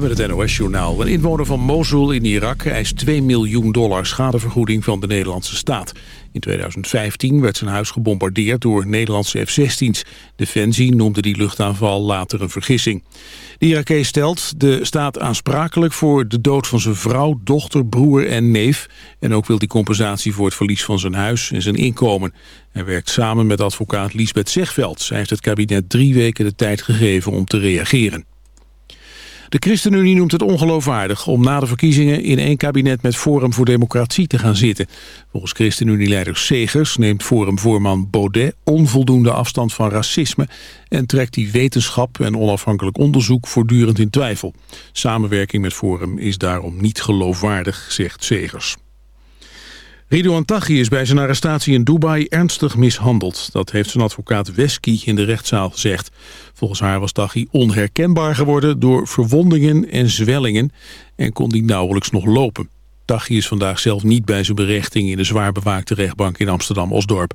Met het NOS-journaal. Een inwoner van Mosul in Irak eist 2 miljoen dollar schadevergoeding van de Nederlandse staat. In 2015 werd zijn huis gebombardeerd door Nederlandse F-16's. Defensie noemde die luchtaanval later een vergissing. De Irakees stelt de staat aansprakelijk voor de dood van zijn vrouw, dochter, broer en neef. En ook wil die compensatie voor het verlies van zijn huis en zijn inkomen. Hij werkt samen met advocaat Liesbeth Zegveld. Zij heeft het kabinet drie weken de tijd gegeven om te reageren. De ChristenUnie noemt het ongeloofwaardig om na de verkiezingen in één kabinet met Forum voor Democratie te gaan zitten. Volgens ChristenUnie-leider Segers neemt Forum-voorman Baudet onvoldoende afstand van racisme en trekt die wetenschap en onafhankelijk onderzoek voortdurend in twijfel. Samenwerking met Forum is daarom niet geloofwaardig, zegt Segers. Ridouan Taghi is bij zijn arrestatie in Dubai ernstig mishandeld. Dat heeft zijn advocaat Wesky in de rechtszaal gezegd. Volgens haar was Taghi onherkenbaar geworden door verwondingen en zwellingen... en kon die nauwelijks nog lopen. Taghi is vandaag zelf niet bij zijn berechting in de zwaar bewaakte rechtbank in Amsterdam-Osdorp.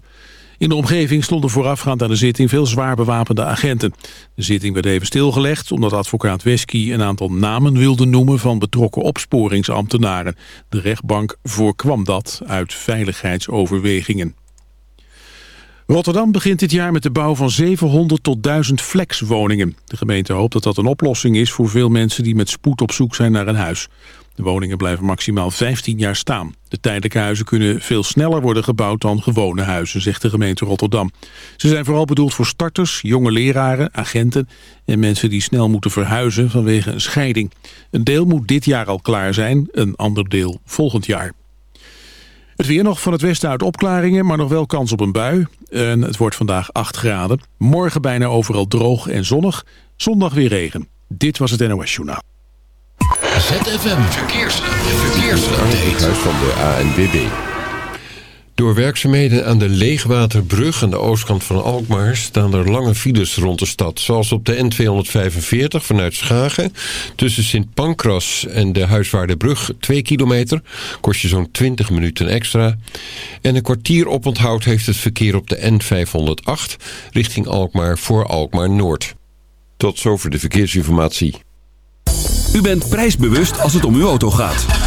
In de omgeving stonden voorafgaand aan de zitting veel zwaar bewapende agenten. De zitting werd even stilgelegd omdat advocaat Wesky een aantal namen wilde noemen van betrokken opsporingsambtenaren. De rechtbank voorkwam dat uit veiligheidsoverwegingen. Rotterdam begint dit jaar met de bouw van 700 tot 1000 flexwoningen. De gemeente hoopt dat dat een oplossing is voor veel mensen die met spoed op zoek zijn naar een huis. De woningen blijven maximaal 15 jaar staan. De tijdelijke huizen kunnen veel sneller worden gebouwd dan gewone huizen, zegt de gemeente Rotterdam. Ze zijn vooral bedoeld voor starters, jonge leraren, agenten en mensen die snel moeten verhuizen vanwege een scheiding. Een deel moet dit jaar al klaar zijn, een ander deel volgend jaar. Het weer nog van het westen uit opklaringen, maar nog wel kans op een bui. En het wordt vandaag 8 graden. Morgen bijna overal droog en zonnig. Zondag weer regen. Dit was het NOS Journaal. ZFM Verkeers. Verkeersupdate. Huis van de ANWB. Door werkzaamheden aan de Leegwaterbrug aan de oostkant van Alkmaar... staan er lange files rond de stad. Zoals op de N245 vanuit Schagen. Tussen Sint Pancras en de Huiswaardebrug 2 kilometer. Kost je zo'n 20 minuten extra. En een kwartier oponthoud heeft het verkeer op de N508... richting Alkmaar voor Alkmaar Noord. Tot zover de verkeersinformatie. U bent prijsbewust als het om uw auto gaat.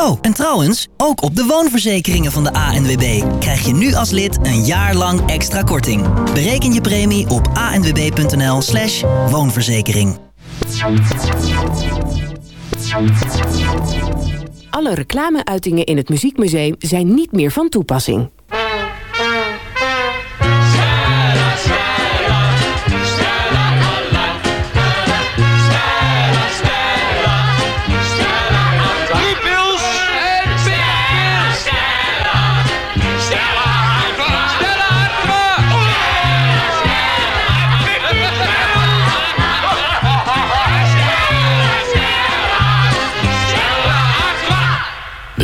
Oh, en trouwens, ook op de woonverzekeringen van de ANWB krijg je nu als lid een jaar lang extra korting. Bereken je premie op anwb.nl slash woonverzekering. Alle reclameuitingen in het Muziekmuseum zijn niet meer van toepassing.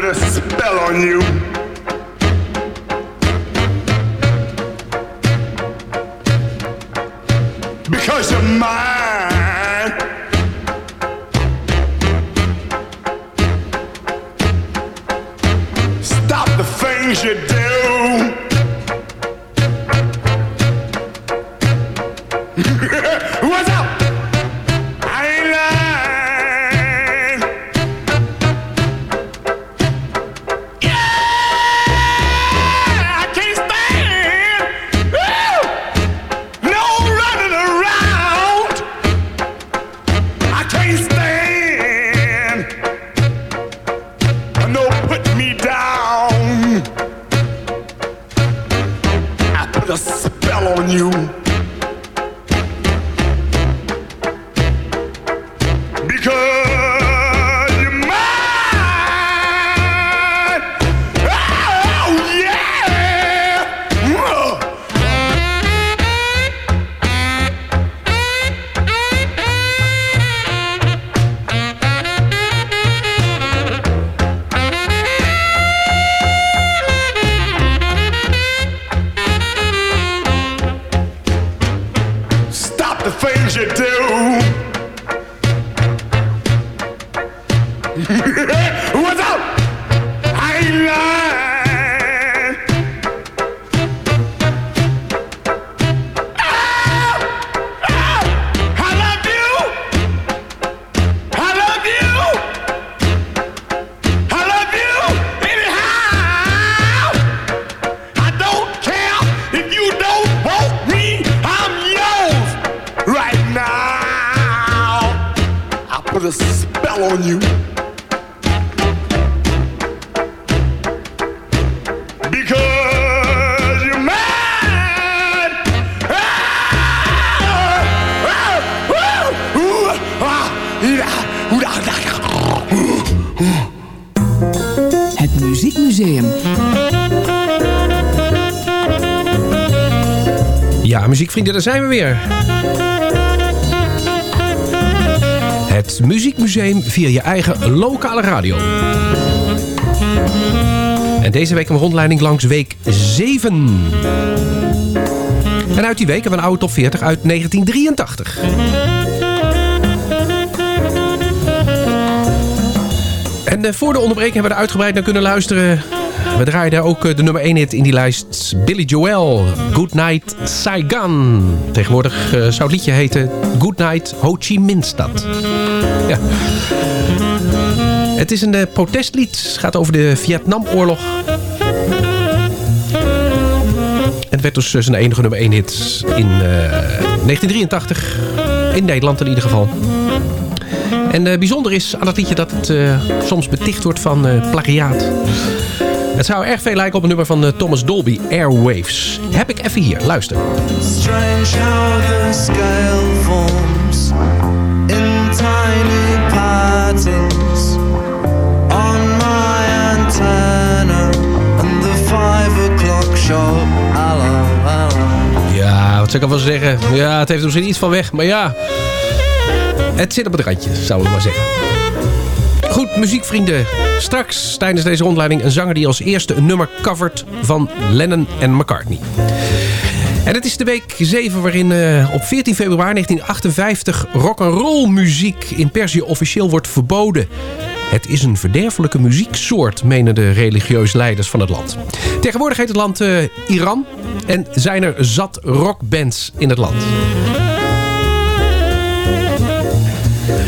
put a spell on you. Because you're mine. Stop the things you do. Muziekmuseum. Ja, muziekvrienden, daar zijn we weer. Het Muziekmuseum via je eigen lokale radio. En deze week een rondleiding langs week 7. En uit die week hebben we een oude top 40 uit 1983. En eh, voor de onderbreking hebben we er uitgebreid naar kunnen luisteren. We draaien daar ook eh, de nummer 1 hit in die lijst. Billy Joel, Good Night Saigon. Tegenwoordig eh, zou het liedje heten Good Night Ho Chi Minh Stad. Ja. Het is een protestlied. Het gaat over de Vietnamoorlog. Het werd dus zijn enige nummer 1 hit in eh, 1983. In Nederland in ieder geval. En eh, bijzonder is aan dat liedje dat het eh, soms beticht wordt van eh, plagiaat. Het zou erg veel lijken op een nummer van Thomas Dolby, Airwaves. Heb ik even hier, luister. Strange how the scale forms in tiny patterns on my antenna and the five o'clock show. Hello, hello. Ja, wat zou ik ervan zeggen? Ja, het heeft er misschien iets van weg, maar ja. Het zit op het randje, zouden we maar zeggen. Goed, muziekvrienden. Straks tijdens deze rondleiding een zanger die als eerste een nummer covert van Lennon en McCartney. En het is de week 7 waarin eh, op 14 februari 1958 rock'n'roll muziek in Perzië officieel wordt verboden. Het is een verderfelijke muzieksoort, menen de religieuze leiders van het land. Tegenwoordig heet het land eh, Iran en zijn er zat rockbands in het land.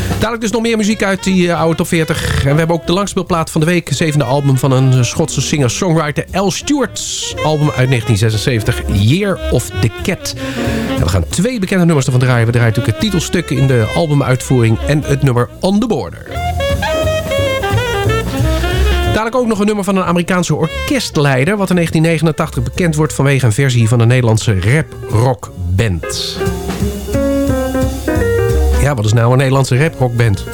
Dadelijk dus nog meer muziek uit die eh, oude top 40. En we hebben ook de langspeelplaat van de week. Zevende album van een Schotse singer-songwriter L. Stewart. Album uit 1976, Year of the Cat. En we gaan twee bekende nummers ervan draaien. We draaien natuurlijk het titelstuk in de albumuitvoering en het nummer On the Border. Dadelijk ook nog een nummer van een Amerikaanse orkestleider... wat in 1989 bekend wordt vanwege een versie van een Nederlandse rap-rock-band. Ja, wat is nou een Nederlandse rap-rockband?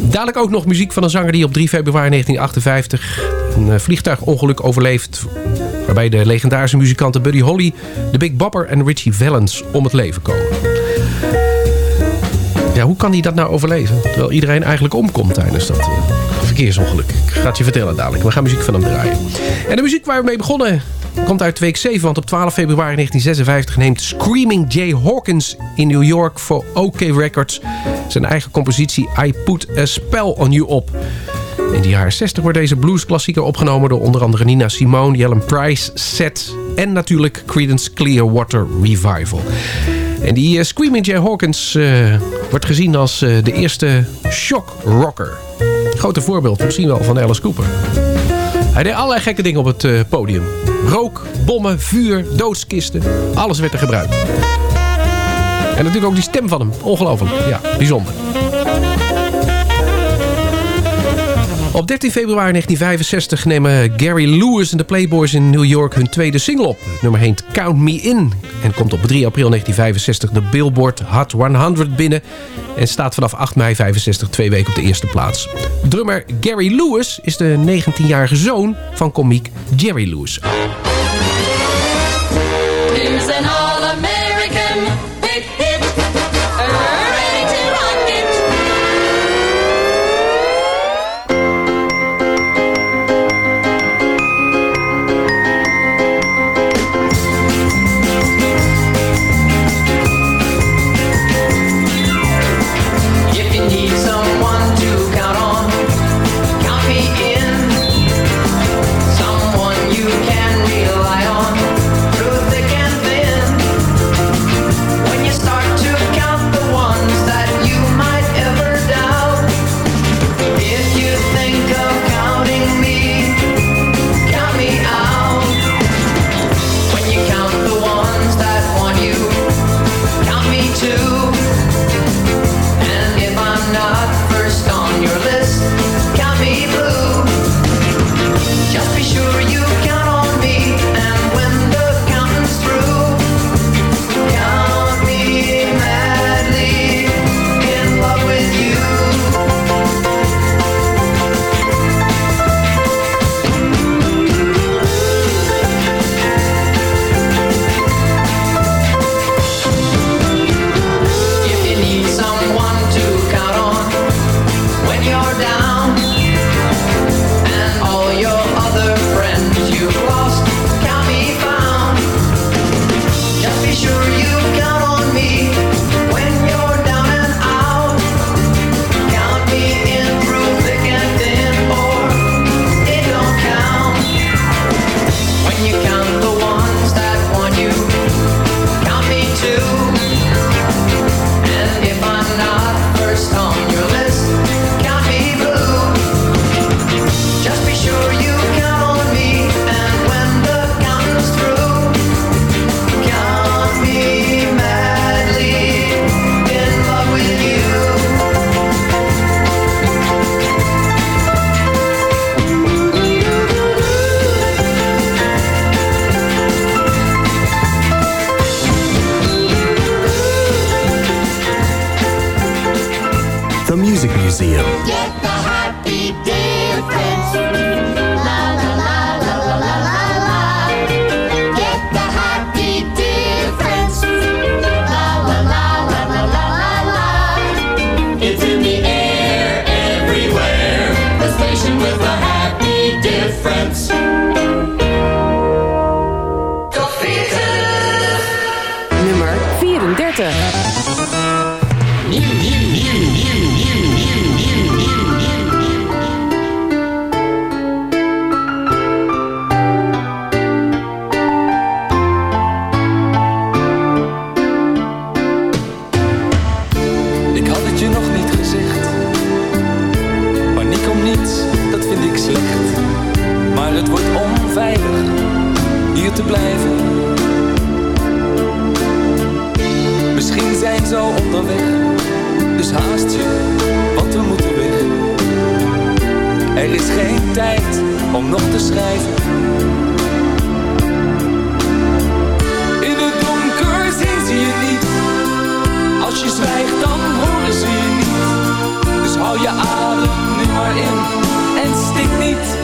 Dadelijk ook nog muziek van een zanger die op 3 februari 1958 een eh, vliegtuigongeluk overleeft. Waarbij de legendarische muzikanten Buddy Holly, de Big Bopper en Richie Valens om het leven komen. Ja, hoe kan hij dat nou overleven? Terwijl iedereen eigenlijk omkomt tijdens dat eh, verkeersongeluk. Ik ga het je vertellen dadelijk. We gaan muziek van hem draaien. En de muziek waar we mee begonnen komt uit week 7. Want op 12 februari 1956 neemt Screaming Jay Hawkins in New York voor OK Records zijn eigen compositie I Put a Spell on You op. In de jaren 60 wordt deze bluesklassieker opgenomen door onder andere Nina Simone, Jellen Price, Seth en natuurlijk Creedence Clearwater Revival. En die eh, Screaming Jay Hawkins eh, wordt gezien als eh, de eerste shock rocker. Grote voorbeeld misschien wel van Alice Cooper. Hij deed allerlei gekke dingen op het eh, podium. Rook, bommen, vuur, doodskisten. Alles werd er gebruikt. En natuurlijk ook die stem van hem. Ongelooflijk. Ja, bijzonder. Op 13 februari 1965 nemen Gary Lewis en de Playboys in New York hun tweede single op. Het nummer heet Count Me In en komt op 3 april 1965 de Billboard Hot 100 binnen en staat vanaf 8 mei 65 twee weken op de eerste plaats. Drummer Gary Lewis is de 19-jarige zoon van komiek Jerry Lewis. En stik niet.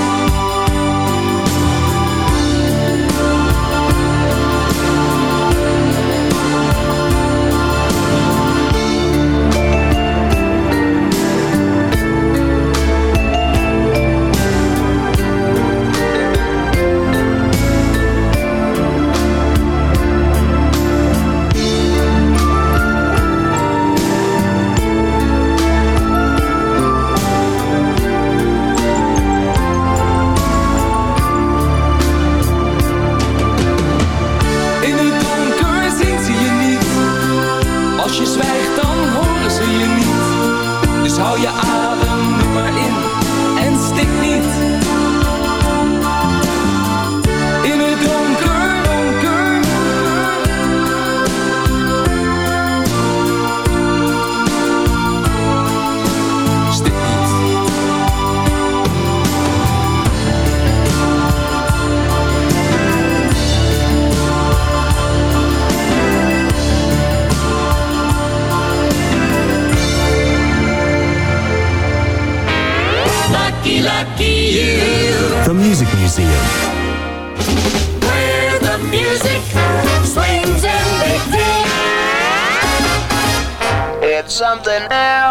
Hou je adem something else.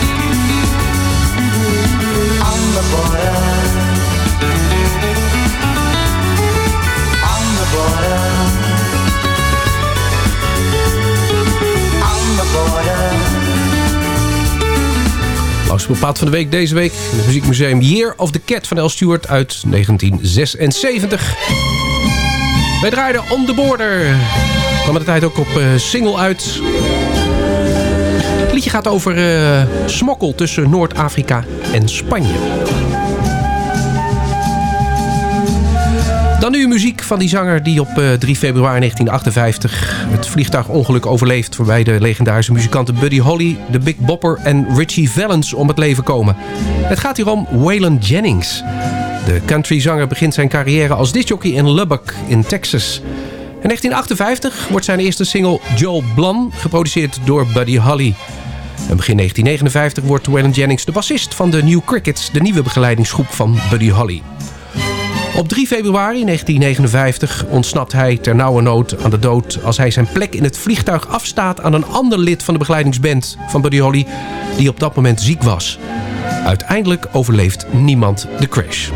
Pad van de week deze week in het muziekmuseum Year of the Cat van El Stewart uit 1976. Wij draaiden On The Border. Kwam de tijd ook op eh, single uit. Het liedje gaat over eh, smokkel tussen Noord-Afrika en Spanje. Dan nu muziek van die zanger die op eh, 3 februari 1958 het vliegtuigongeluk overleeft... waarbij de legendarische muzikanten Buddy Holly, de Big Bopper en Richie Valens om het leven komen. Het gaat hier om Waylon Jennings. De countryzanger begint zijn carrière als discjockey in Lubbock in Texas. In 1958 wordt zijn eerste single Joel Blum geproduceerd door Buddy Holly. En begin 1959 wordt Waylon Jennings de bassist van de New Crickets... de nieuwe begeleidingsgroep van Buddy Holly. Op 3 februari 1959 ontsnapt hij ter nauwe nood aan de dood... als hij zijn plek in het vliegtuig afstaat aan een ander lid van de begeleidingsband van Buddy Holly... die op dat moment ziek was. Uiteindelijk overleeft niemand de crash.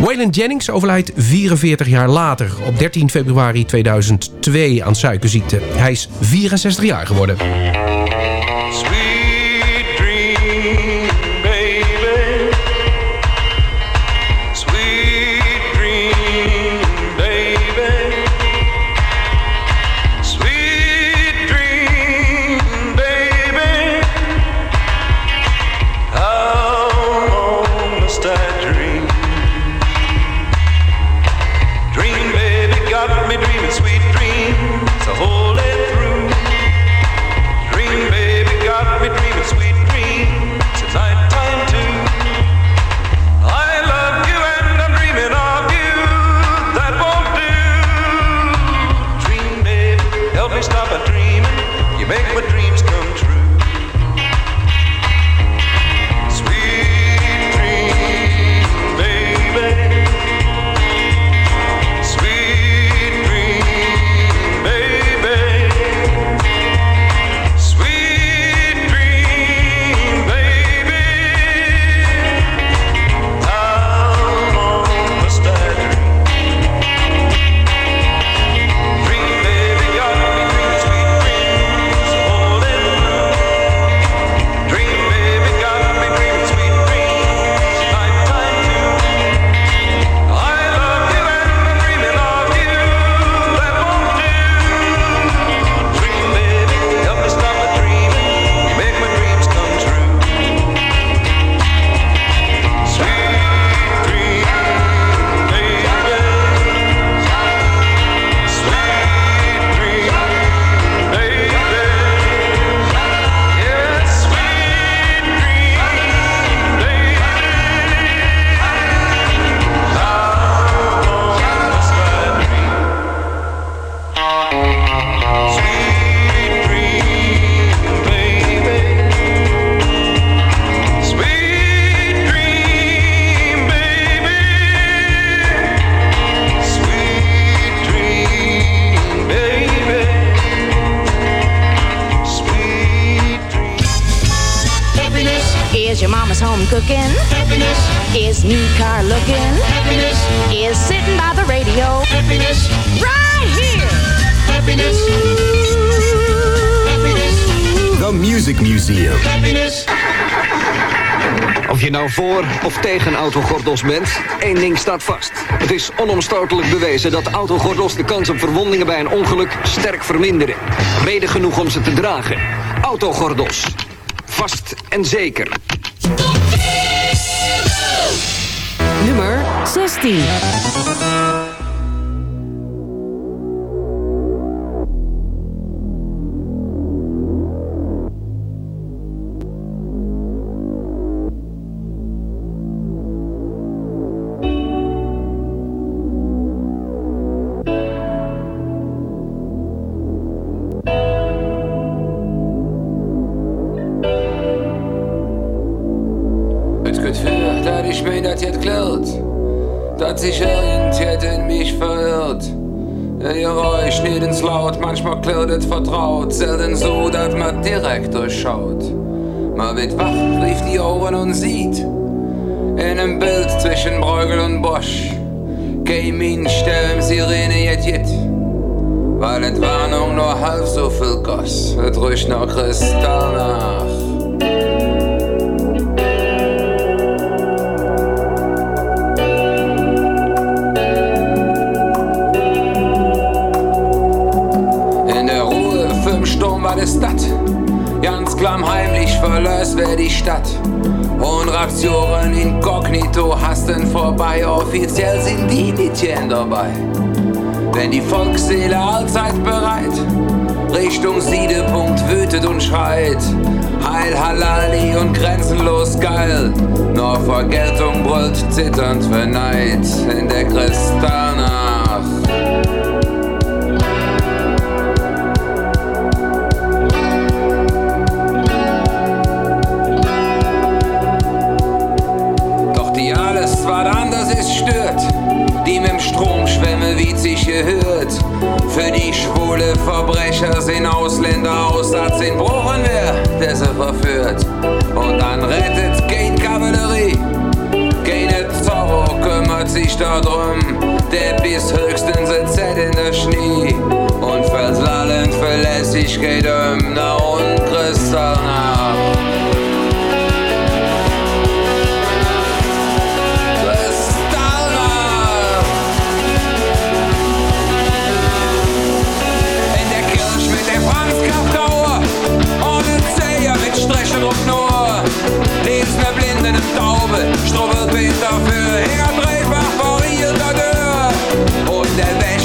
Waylon Jennings overlijdt 44 jaar later op 13 februari 2002 aan suikerziekte. Hij is 64 jaar geworden. Is your mama's home cooking. Happiness is new car looking. Happiness is sitting by the radio. Happiness right here. Happiness. The Music Museum. Happiness. Of je nou voor of tegen autogordels bent, één ding staat vast. Het is onomstotelijk bewezen dat autogordels de kans op verwondingen bij een ongeluk sterk verminderen. Reden genoeg om ze te dragen. Autogordels. Vast en zeker. Nummer 16. so viel goss, es riecht noch Kristall nach. In der Ruhe, fünf Sturm war das dat. Ganz klammheimlich verlöst wer die Stadt. Und Reaktionen inkognito hasten vorbei. Offiziell sind die Mädchen dabei. Wenn die Volksseele allzeit bereit Richtung Siedepunkt wütet und schreit. Heil Halali und grenzenlos geil. Nur Vergeltung brüllt zitternd für Neid in der Kristallnacht. Die mit dem Strom schwemme, wie sich gehört. Für die schwule Verbrecher sind Ausländer Aussatz in Bruchen wer, der sie verführt. Und dann rettet kein Kavallerie. Keine Zorro kümmert sich darum. Der bis höchstens ein in der Schnee. Und fällt lallend Verlässlichkeit um nach und Kristall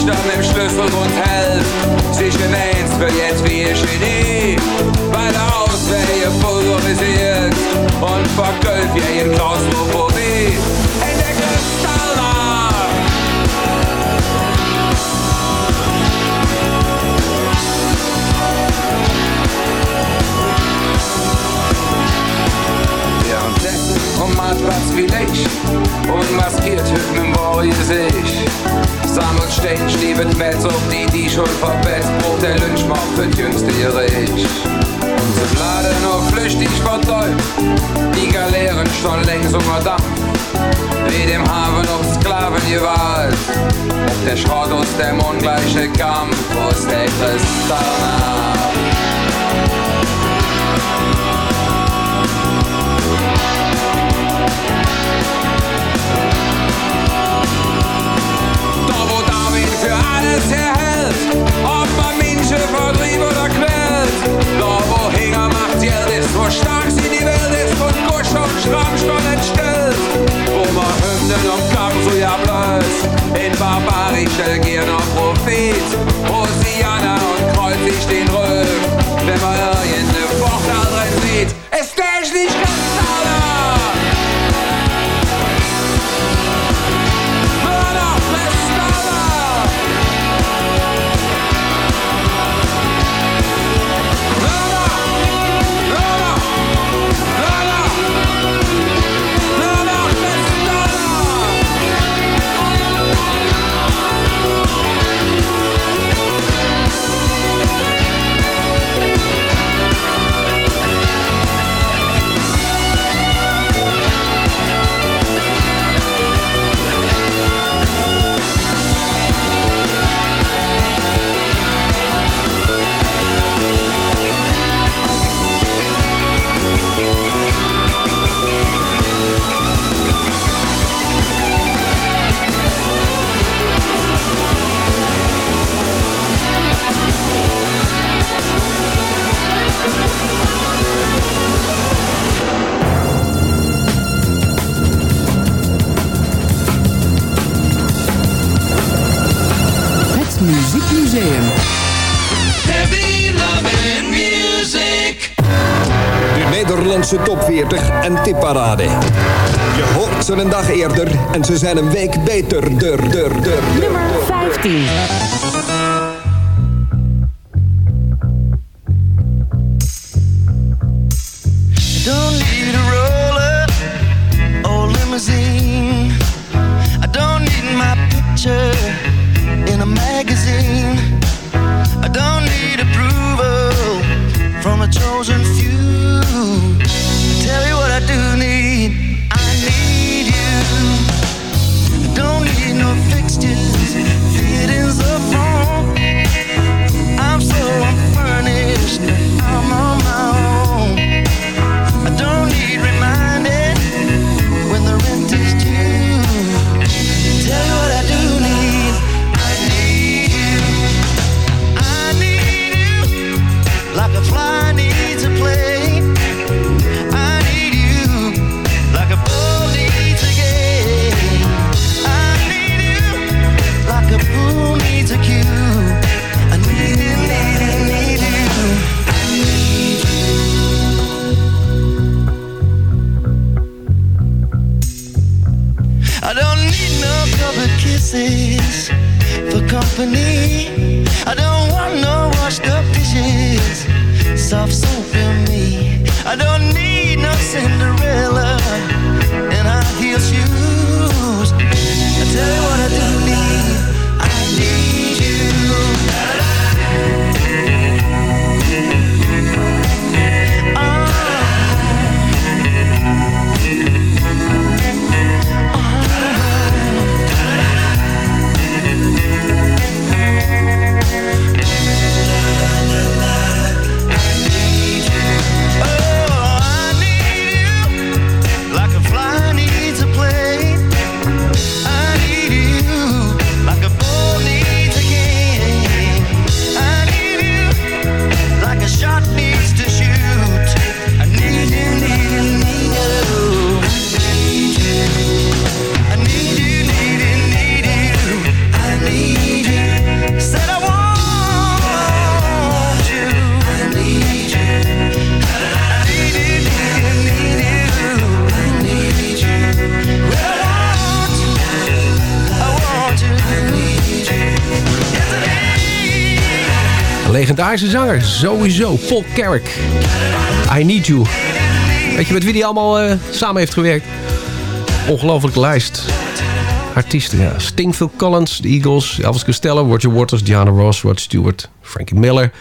nüchtern im Schlüsselbund hält sich in eins für jetzt wie ihr Genie. Weil aus wer ihr pulverisiert und vergölt wie ihr Klaustrophobie hey, Marktplatz wie ich und maskiert hüt mit sich. Sammelt stehen, stiebet Metz auf die, die schon verbetzt, Brot der Lynchmord für jüngste Gericht. Unsere Blade nur flüchtig vertäubt, die Galeeren schon längst unter Dampf. Wie dem Hafen auf Sklaven gewalt, der Schrott aus dem ungleiche Kampf, ist der Kristall quält. Da wo macht wo stark sie die Welt ist und Kusch und Schramm schon entstellt. Wo man Kampf in barbarische Gier noch Prophet. Hosianna und kreuz sich den Rücken, wenn man irgendeine Vorteil Muziekmuseum. Heavy Love Music. De Nederlandse top 40 en tipparade. Je hoort ze een dag eerder en ze zijn een week beter. Dur, dur, dur, dur. 15. Zanger, sowieso. Paul Carrick. I Need You. Weet je met wie die allemaal eh, samen heeft gewerkt? Ongelooflijke lijst. Artiesten, ja. Sting, Phil Collins, The Eagles, Elvis Costello, Roger Waters, Diana Ross, Rod Stewart, Frankie Miller.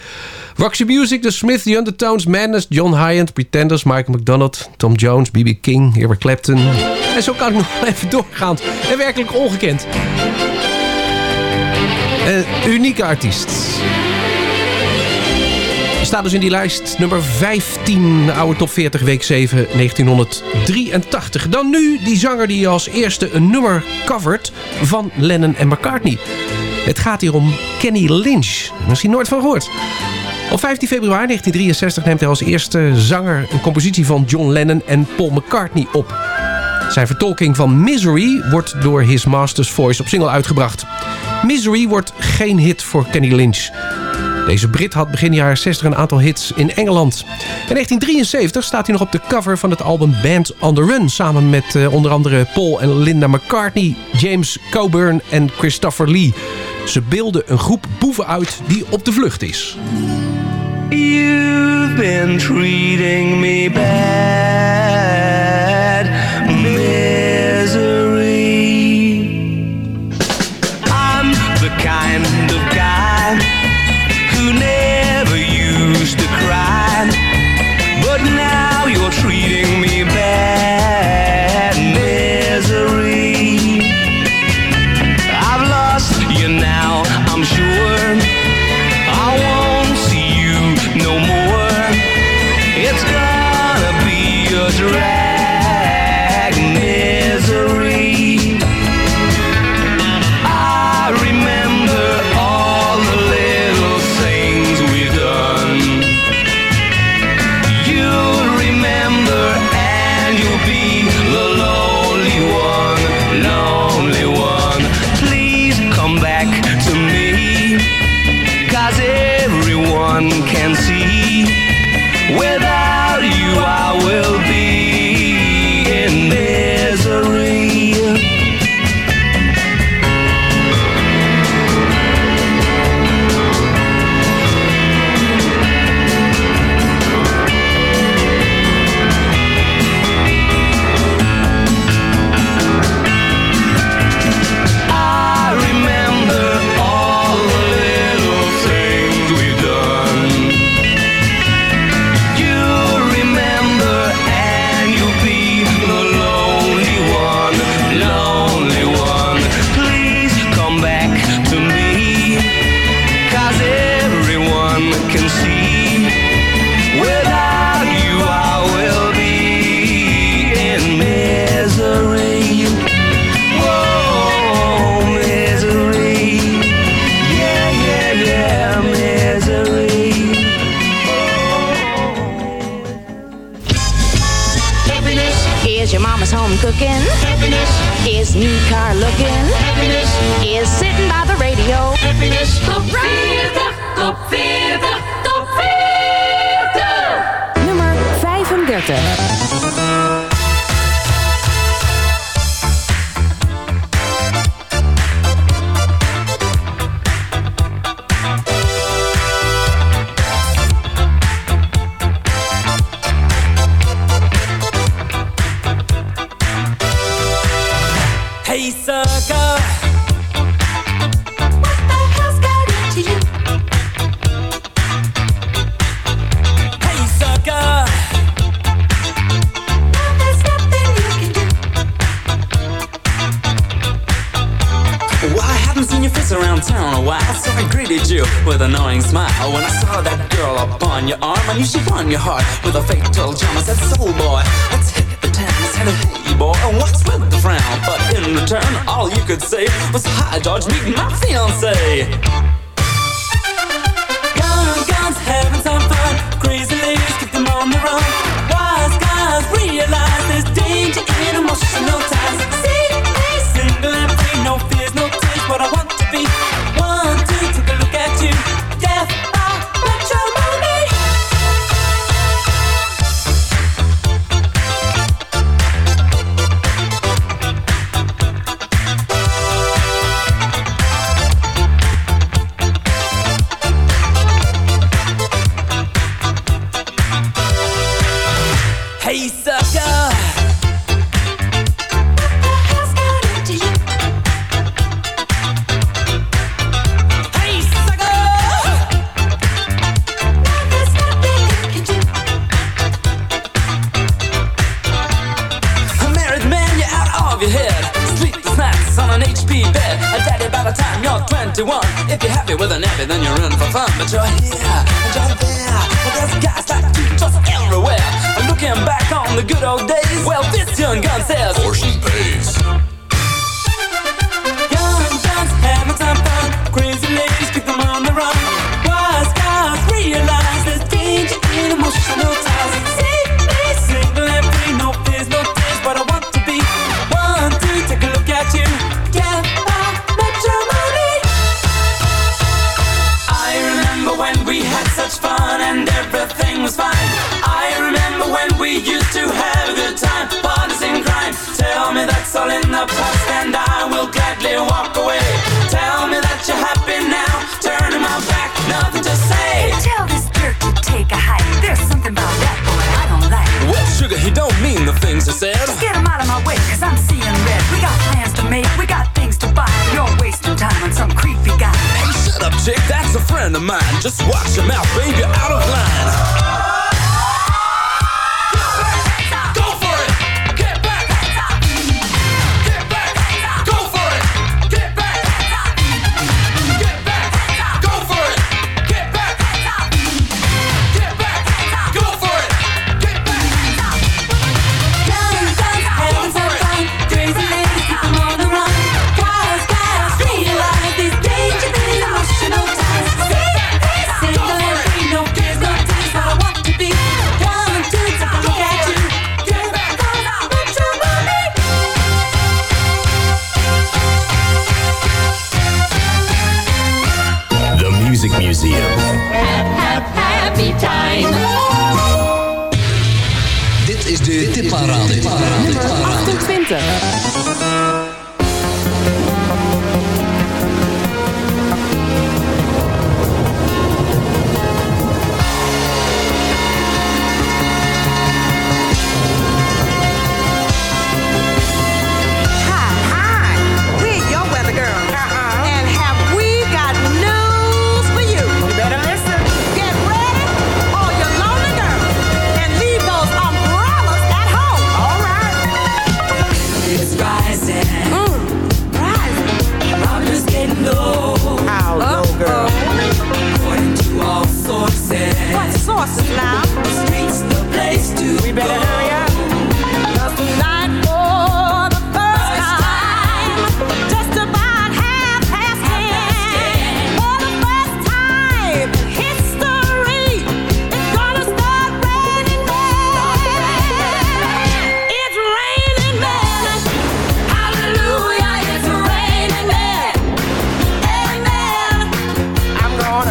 Roxy Music, The Smith, The Undertones, Madness, John Hyatt, Pretenders, Michael McDonald, Tom Jones, B.B. King, Eric Clapton. En zo kan ik nog even doorgaan. En werkelijk ongekend. Een unieke artiest. Staat dus in die lijst nummer 15, oude top 40, week 7, 1983. Dan nu die zanger die als eerste een nummer covert van Lennon en McCartney. Het gaat hier om Kenny Lynch. Misschien nooit van gehoord. Op 15 februari 1963 neemt hij als eerste zanger een compositie van John Lennon en Paul McCartney op. Zijn vertolking van Misery wordt door His Master's Voice op single uitgebracht. Misery wordt geen hit voor Kenny Lynch. Deze Brit had begin jaren 60 een aantal hits in Engeland. In 1973 staat hij nog op de cover van het album Band on the Run... samen met eh, onder andere Paul en Linda McCartney, James Coburn en Christopher Lee. Ze beelden een groep boeven uit die op de vlucht is. You've been treating me bad.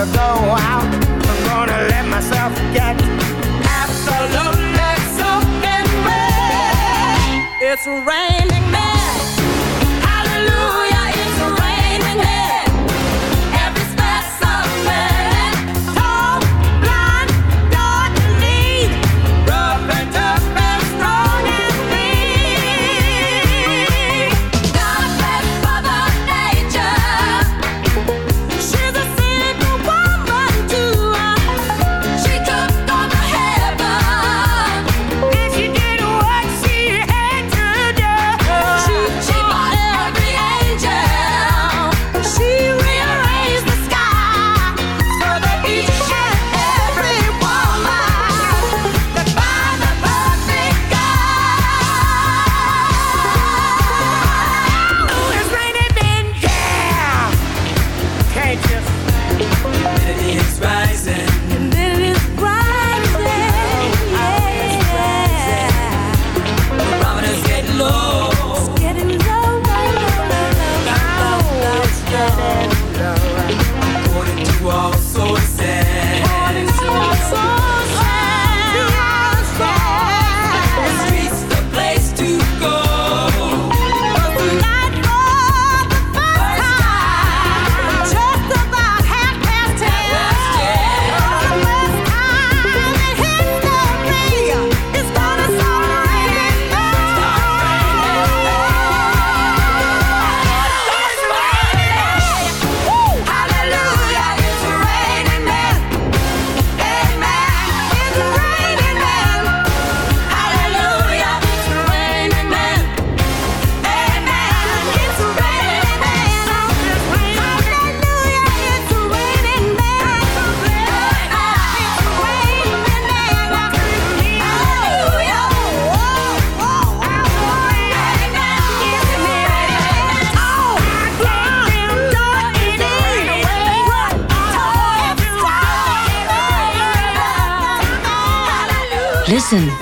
gonna go out. I'm gonna let myself get absolutely soaking wet. It's raining.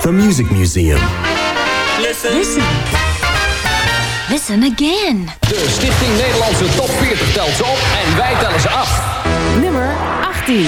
The Music Museum. Listen. Listen. Listen again. De Stichting Nederlandse Top 40 telt ze op en wij tellen ze af. Nummer 18.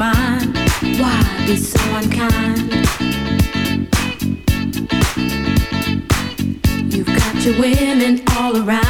Why be so unkind? You've got your women all around,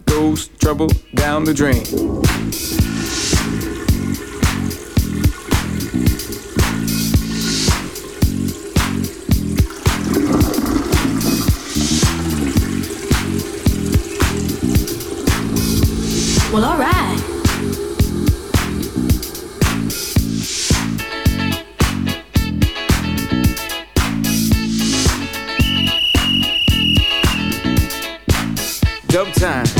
goes trouble down the drain. Well, alright. Dub time.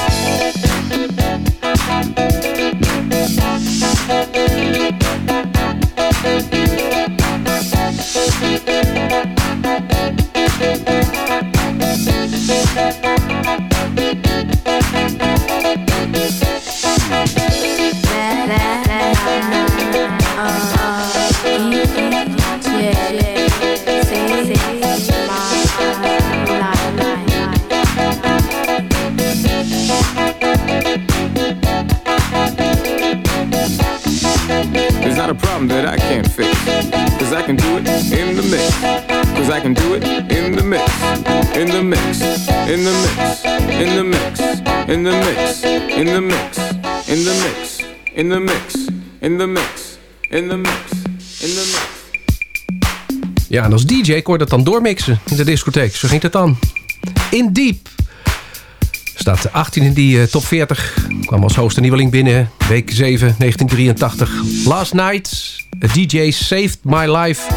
I can do it in the mix. In the mix. in the mix, in the mix, in the mix, in the mix, in the mix, in the mix, in the mix, in the mix, in the mix. Ja, en als DJ kon je dat dan doormixen in de discotheek. Zo ging het dan. In Deep staat 18 in die eh, top 40. Kwam als hoogste nieuweling binnen. Week 7, 1983. Last Night, a DJ Saved My Life.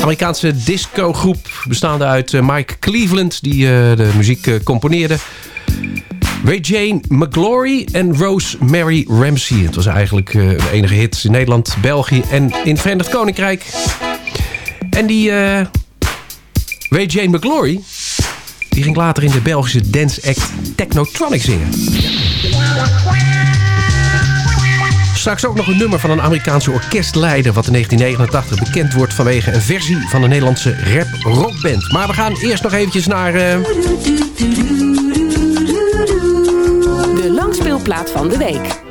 Amerikaanse discogroep bestaande uit eh, Mike Cleveland... die eh, de muziek eh, componeerde. Ray Jane McGlory en Rosemary Ramsey. Het was eigenlijk de enige hit in Nederland, België en in het Verenigd Koninkrijk. En die eh, Ray Jane McGlory... die ging later in de Belgische dance act Technotronic zingen. Straks ook nog een nummer van een Amerikaanse orkestleider... wat in 1989 bekend wordt vanwege een versie van een Nederlandse rap-rockband. Maar we gaan eerst nog eventjes naar... eh, De langspeelplaat van de week.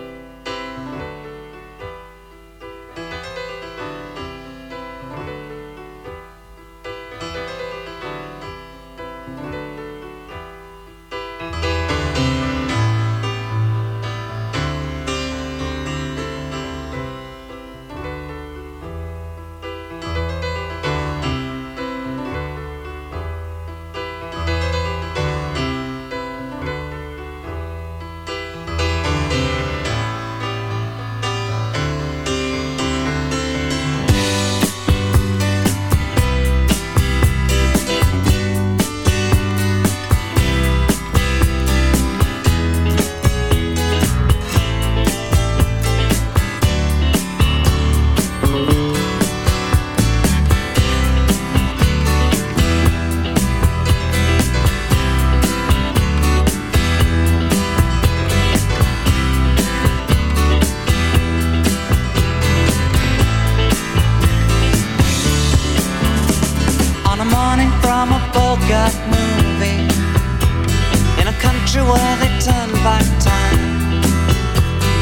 Bogart movie In a country where they turn back time.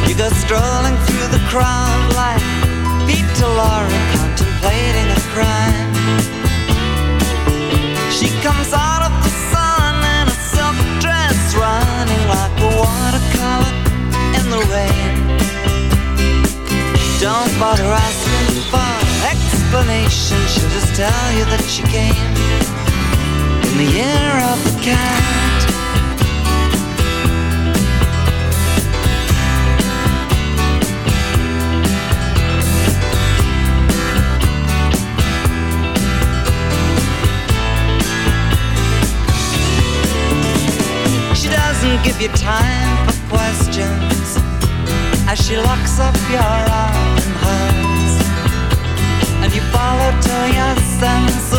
You go strolling through the crowd like Peter Lorre contemplating a crime. She comes out of the sun in a silk dress Running like a watercolor in the rain. Don't bother asking for explanation She'll just tell you that she came In the year of the cat. She doesn't give you time for questions As she locks up your arm in hers And you follow till your sense of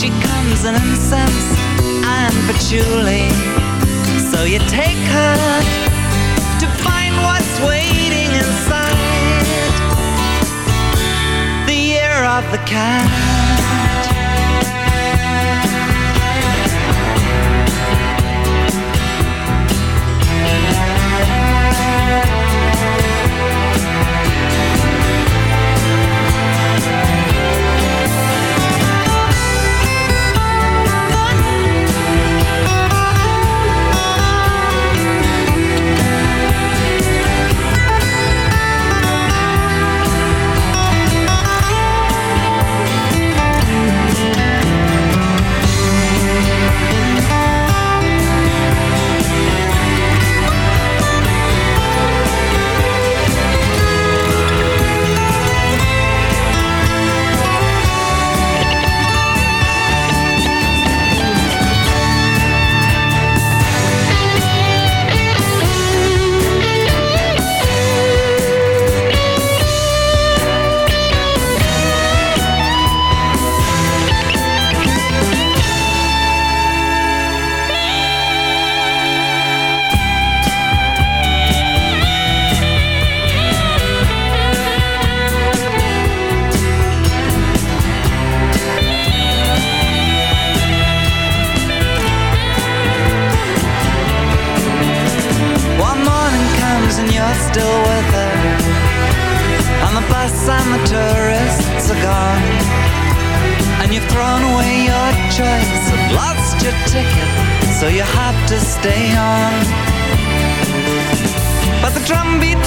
She comes in incense and patchouli So you take her to find what's waiting inside. The year of the cat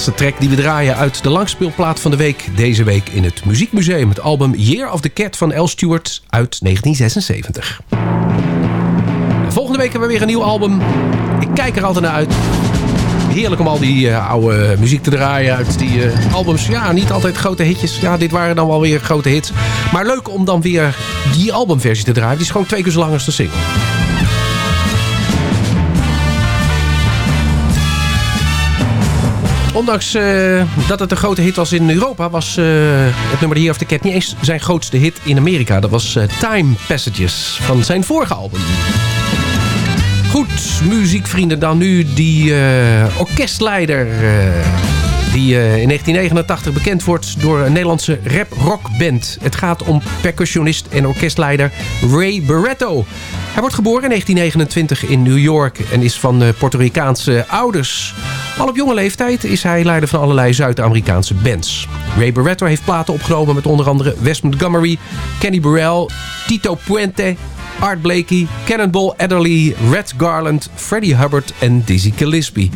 Laatste track die we draaien uit de langspeelplaat van de week. Deze week in het Muziekmuseum. Het album Year of the Cat van L. Stewart uit 1976. En volgende week hebben we weer een nieuw album. Ik kijk er altijd naar uit. Heerlijk om al die eh, oude muziek te draaien uit die eh, albums. Ja, niet altijd grote hitjes. Ja, dit waren dan wel weer grote hits. Maar leuk om dan weer die albumversie te draaien. Die is gewoon twee keer zo lang als de single. Ondanks eh, dat het een grote hit was in Europa... was eh, het nummer Year of the Cat niet eens zijn grootste hit in Amerika. Dat was eh, Time Passages van zijn vorige album. Goed, muziekvrienden. Dan nu die orkestleider... die in 1989 bekend wordt door een Nederlandse rap-rockband. Het gaat om percussionist en orkestleider Ray Barretto. Hij wordt geboren in 1929 in New York en is van eh, Puerto Ricaanse ouders. Al op jonge leeftijd is hij leider van allerlei Zuid-Amerikaanse bands. Ray Barretto heeft platen opgenomen met onder andere Wes Montgomery, Kenny Burrell, Tito Puente, Art Blakey, Cannonball Adderley, Red Garland, Freddie Hubbard en Dizzy Gillespie.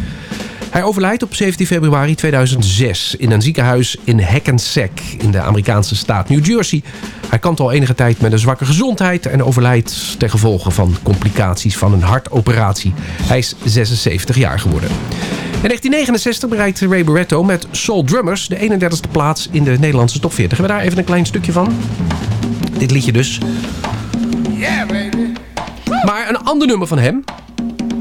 Hij overlijdt op 17 februari 2006 in een ziekenhuis in Hackensack in de Amerikaanse staat New Jersey. Hij kampt al enige tijd met een zwakke gezondheid en overlijdt ten gevolge van complicaties van een hartoperatie. Hij is 76 jaar geworden. In 1969 bereikt Ray Barretto met Soul Drummers de 31ste plaats in de Nederlandse top 40. Hebben we daar even een klein stukje van? Dit liedje dus. Maar een ander nummer van hem,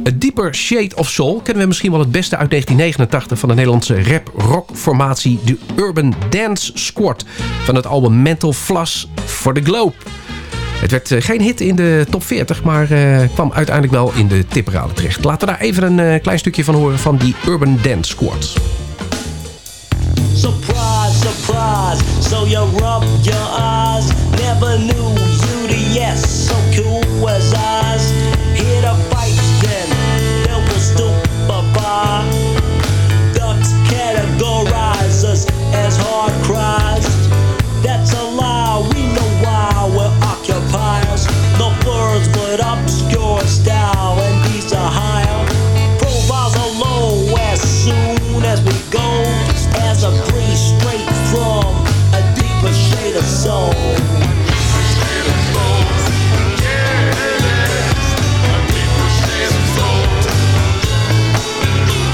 A Deeper Shade of Soul kennen we misschien wel het beste uit 1989 van de Nederlandse rap-rock formatie de Urban Dance Squad van het album Mental Floss for the Globe. Het werd eh, geen hit in de top 40, maar eh, kwam uiteindelijk wel in de tipperade terecht. Laten we daar even een eh, klein stukje van horen van die Urban Dance Squad. Surprise, surprise. So you rub your eyes. Never knew you the yes. So cool as eyes.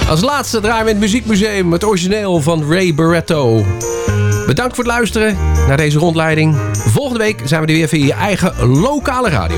Als laatste draaien we in het Muziekmuseum het origineel van Ray Barretto. Bedankt voor het luisteren naar deze rondleiding. Volgende week zijn we er weer via je eigen lokale radio.